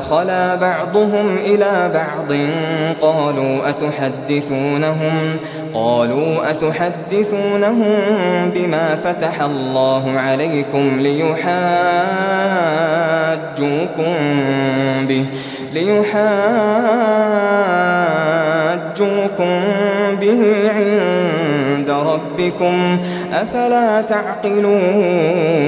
خلا بعضهم إلى بعض قالوا أتحدثونهم قالوا أتحدثونهم بما فتح الله عليكم ليحاجوكم به ليحاجوكم به عند ربكم أفلا تعقلون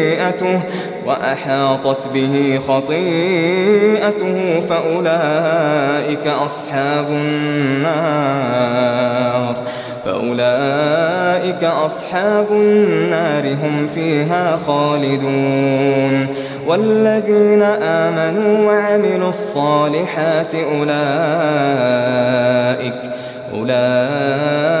خطيئته وأحاطت به خطيئته فأولئك أصحاب النار فأولئك أصحاب النار هم فيها خالدون والذين آمنوا وعملوا الصالحات أولئك أولئك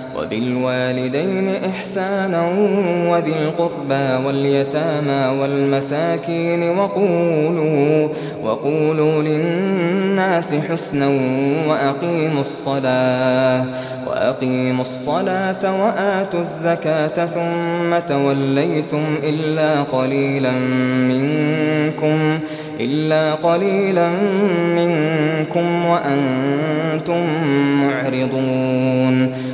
وبالوالدين إحسانا وذي القربى واليتامى والمساكين وقولوا, وقولوا للناس حسنا وأقيموا الصلاة وأقيموا الصلاة وآتوا الزكاة ثم توليتم إلا قليلا منكم إلا قليلا منكم وأنتم معرضون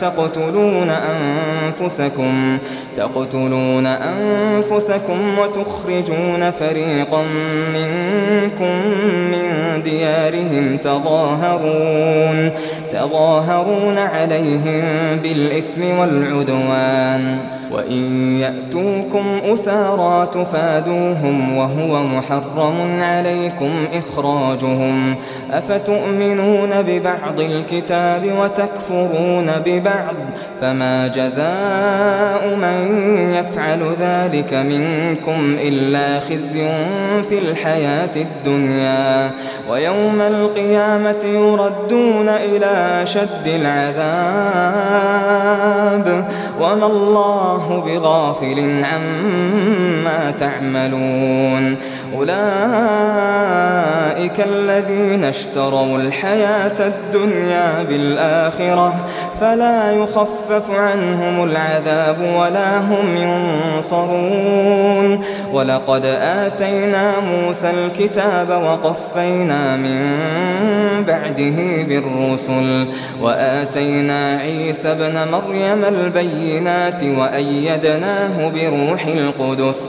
تقتلون أنفسكم تقتلون أنفسكم وتخرجون فريقا منكم من ديارهم تظاهرون تظاهرون عليهم بالإثم والعدوان. وإن يأتوكم أسارى تفادوهم وهو محرم عليكم إخراجهم أفتؤمنون ببعض الكتاب وتكفرون ببعض فما جزاء من يفعل ذلك منكم إلا خزي في الحياة الدنيا ويوم القيامة يردون إلى شد العذاب وما الله بغافل عما تعملون أولئك الذين اشتروا الحياة الدنيا بالآخرة فلا يخفف عنهم العذاب ولا هم ينصرون. ولقد آتينا موسى الكتاب وقفينا من بعده بالرسل. وآتينا عيسى ابن مريم البينات وأيدناه بروح القدس.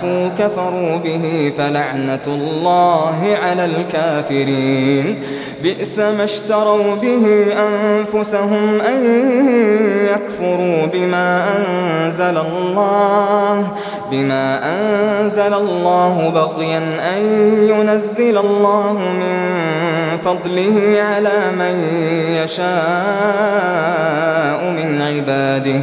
عفوا كفروا به فلعنة الله على الكافرين. بئس ما اشتروا به أنفسهم أن يكفروا بما أنزل الله بما أنزل الله بغيا أن ينزل الله من فضله على من يشاء من عباده.